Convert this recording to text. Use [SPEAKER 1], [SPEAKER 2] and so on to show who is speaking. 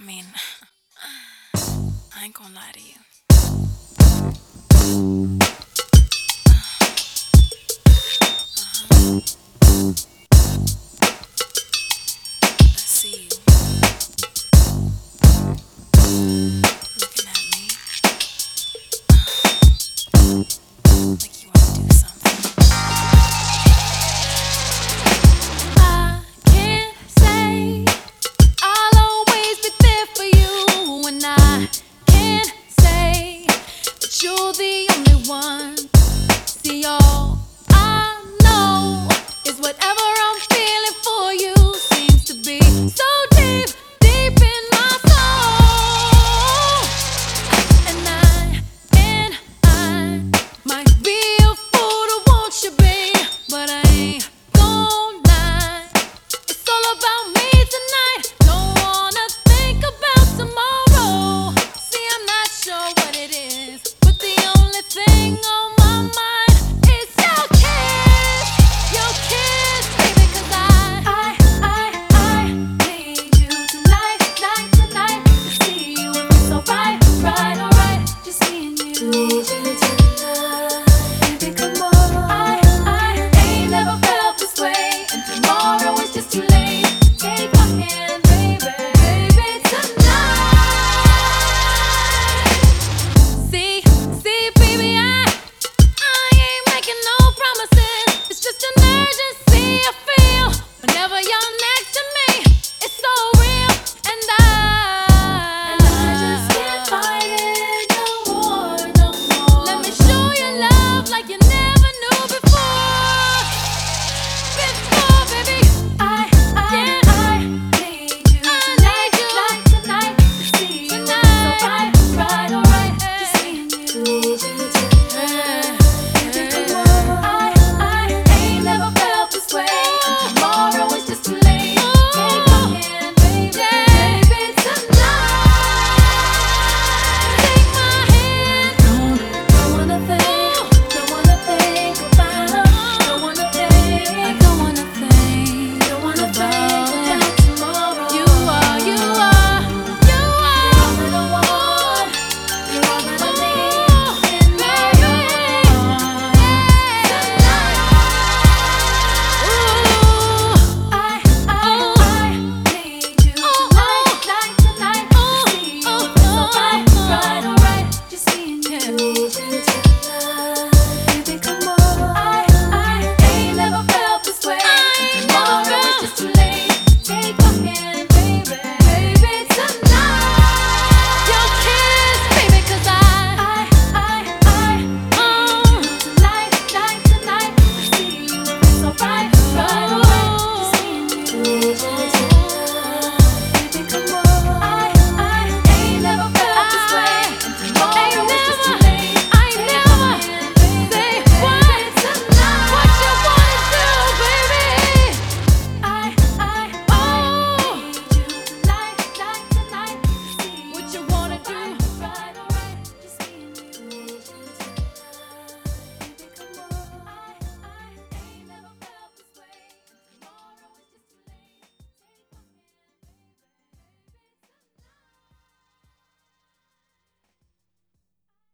[SPEAKER 1] I mean, I ain't gonna lie to you. one. See all